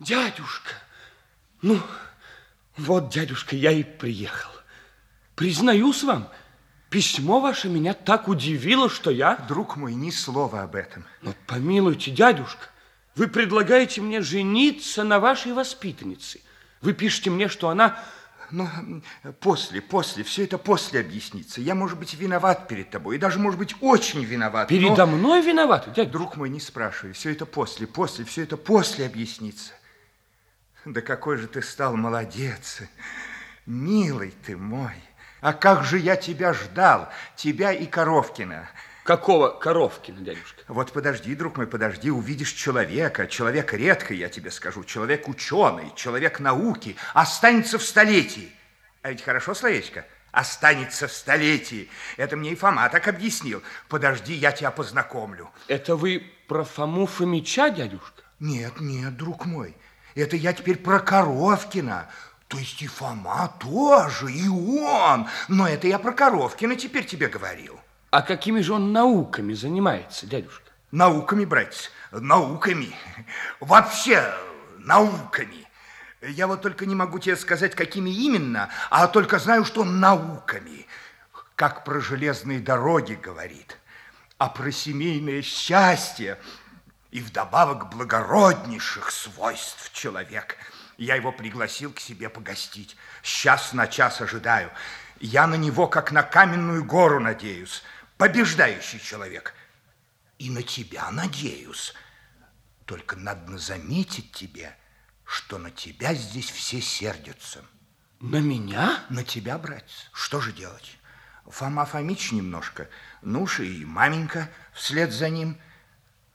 Дядюшка, ну, вот, дядюшка, я и приехал. Признаюсь вам, письмо ваше меня так удивило, что я... Друг мой, ни слова об этом. Но помилуйте, дядюшка, вы предлагаете мне жениться на вашей воспитаннице. Вы пишете мне, что она... Ну, после, после, все это после объяснится. Я, может быть, виноват перед тобой, и даже, может быть, очень виноват. Передо но... мной виноват, дядя? Друг мой, не спрашивай, все это после, после, все это после объяснится. Да какой же ты стал молодец, милый ты мой. А как же я тебя ждал, тебя и Коровкина. Какого Коровкина, дядюшка? Вот подожди, друг мой, подожди, увидишь человека, человек редко, я тебе скажу, человек ученый, человек науки, останется в столетии. А ведь хорошо словечко? Останется в столетии. Это мне и Фома так объяснил. Подожди, я тебя познакомлю. Это вы про Фому Фомича, дядюшка? Нет, нет, друг мой. Это я теперь про Коровкина. То есть и Фома тоже, и он. Но это я про Коровкина теперь тебе говорил. А какими же он науками занимается, дядюшка? Науками, братец, науками. Вообще науками. Я вот только не могу тебе сказать, какими именно, а только знаю, что науками. Как про железные дороги говорит, а про семейное счастье и вдобавок благороднейших свойств человек. Я его пригласил к себе погостить. Сейчас на час ожидаю. Я на него, как на каменную гору, надеюсь побеждающий человек. И на тебя надеюсь. Только надо заметить тебе, что на тебя здесь все сердятся. На меня? На тебя, братец. Что же делать? Фома Фомич немножко, ну уж и маменька вслед за ним.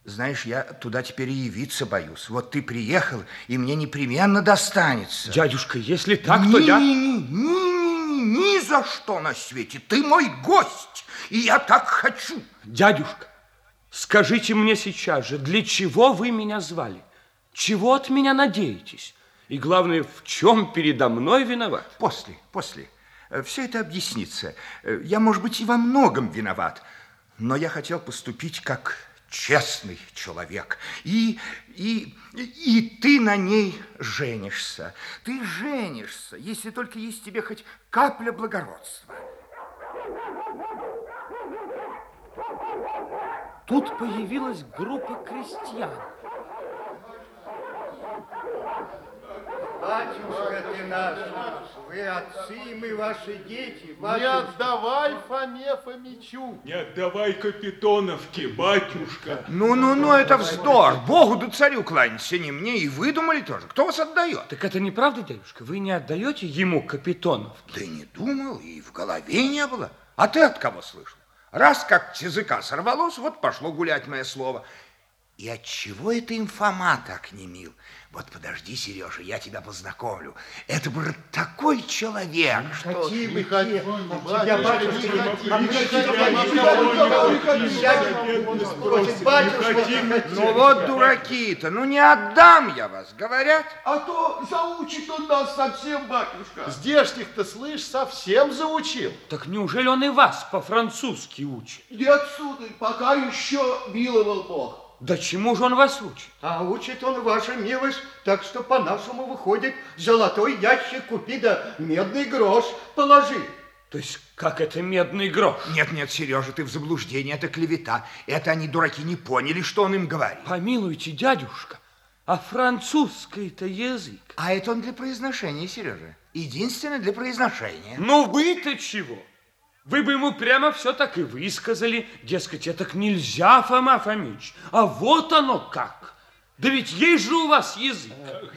Знаешь, я туда теперь и явиться боюсь. Вот ты приехал, и мне непременно достанется. Дядюшка, если так, то я... Ни за что на свете. Ты мой гость и я так хочу. Дядюшка, скажите мне сейчас же, для чего вы меня звали? Чего от меня надеетесь? И главное, в чем передо мной виноват? После, после. Все это объяснится. Я, может быть, и во многом виноват, но я хотел поступить как честный человек. И, и, и ты на ней женишься. Ты женишься, если только есть тебе хоть капля благородства. Тут появилась группа крестьян. Батюшка ты наш, вы отцы, мы ваши дети, батюшка. Не отдавай Фоме Фомичу. Не отдавай Капитоновке, батюшка. Ну-ну-ну, это вздор. Богу да царю кланяться, не мне, и выдумали тоже. Кто вас отдает? Так это неправда, дядюшка? Вы не отдаете ему Капитоновке? Да не думал, и в голове не было. А ты от кого слышал? Раз как с языка сорвалось, вот пошло гулять мое слово. И от чего это им Фома так не мил? Вот подожди, Сережа, я тебя познакомлю. Это был такой человек, что... Хоти, мы хоти. Тебя, батюшка, Ну вот дураки-то, ну не отдам я вас, говорят. А то заучит он нас совсем, батюшка. Здешних-то, слышь, совсем заучил. Так неужели он и вас по-французски учит? Нет, сударь, пока еще миловал Бог. Да чему же он вас учит? А учит он, ваша милость, так что по-нашему выходит, золотой ящик купи, да медный грош положи. То есть, как это медный грош? Нет, нет, Сережа, ты в заблуждении, это клевета. Это они, дураки, не поняли, что он им говорит. Помилуйте, дядюшка, а французский-то язык? А это он для произношения, Сережа. Единственно для произношения. Ну вы-то чего? Вы бы ему прямо все так и высказали, дескать, это нельзя, Фома Фомич, а вот оно как. Да ведь есть же у вас язык.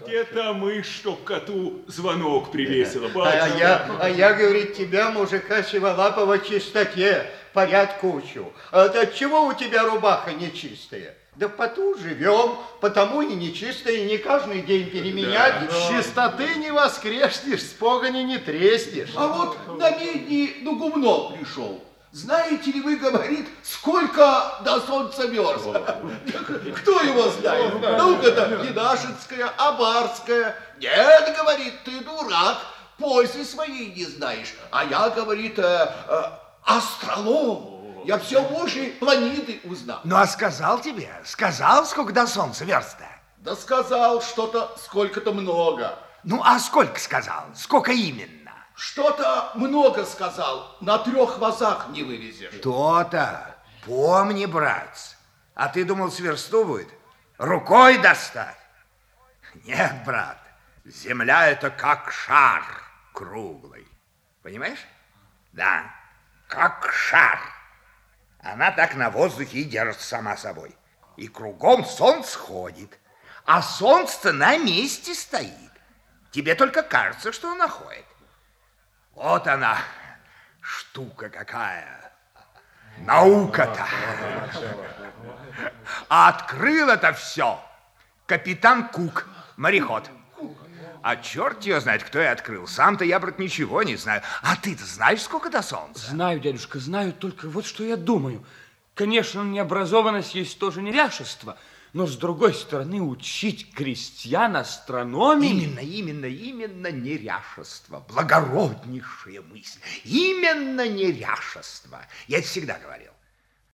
Где-то мышь, чтоб коту звонок привесила, А, а я, а я, говорит, тебя, мужика Сиволапова, чистоте, порядку учу. А от чего у тебя рубаха нечистая? Да поту живем, потому и нечистые, не каждый день переменять. Да. Чистоты не воскреснешь, с погони не треснешь. А вот на медни на гумно пришел. Знаете ли вы, говорит, сколько до солнца мерз? Кто его знает? Наука-то Янашинская, Абарская. Нет, говорит, ты дурак, пользы своей не знаешь. А я, говорит, э, э, астролог. Я все Божьи планеты узнал. Ну, а сказал тебе, сказал, сколько до солнца верста? Да сказал что-то сколько-то много. Ну, а сколько сказал? Сколько именно? Что-то много сказал. На трех вазах не вывезешь. То-то. Помни, братец. А ты думал, сверсту Рукой достать? Нет, брат. Земля это как шар круглый. Понимаешь? Да, как шар. Она так на воздухе и держится сама собой. И кругом солнце ходит. А солнце на месте стоит. Тебе только кажется, что оно ходит. Вот она, штука какая. Наука-то. А открыл это все капитан Кук, мореход. А черт ее знает, кто я открыл. Сам-то я, брат, ничего не знаю. А ты-то знаешь, сколько до солнца? Знаю, дядюшка, знаю, только вот что я думаю. Конечно, необразованность есть тоже неряшество, но, с другой стороны, учить крестьян астрономии... Именно, именно, именно неряшество. Благороднейшая мысль. Именно неряшество. Я это всегда говорил.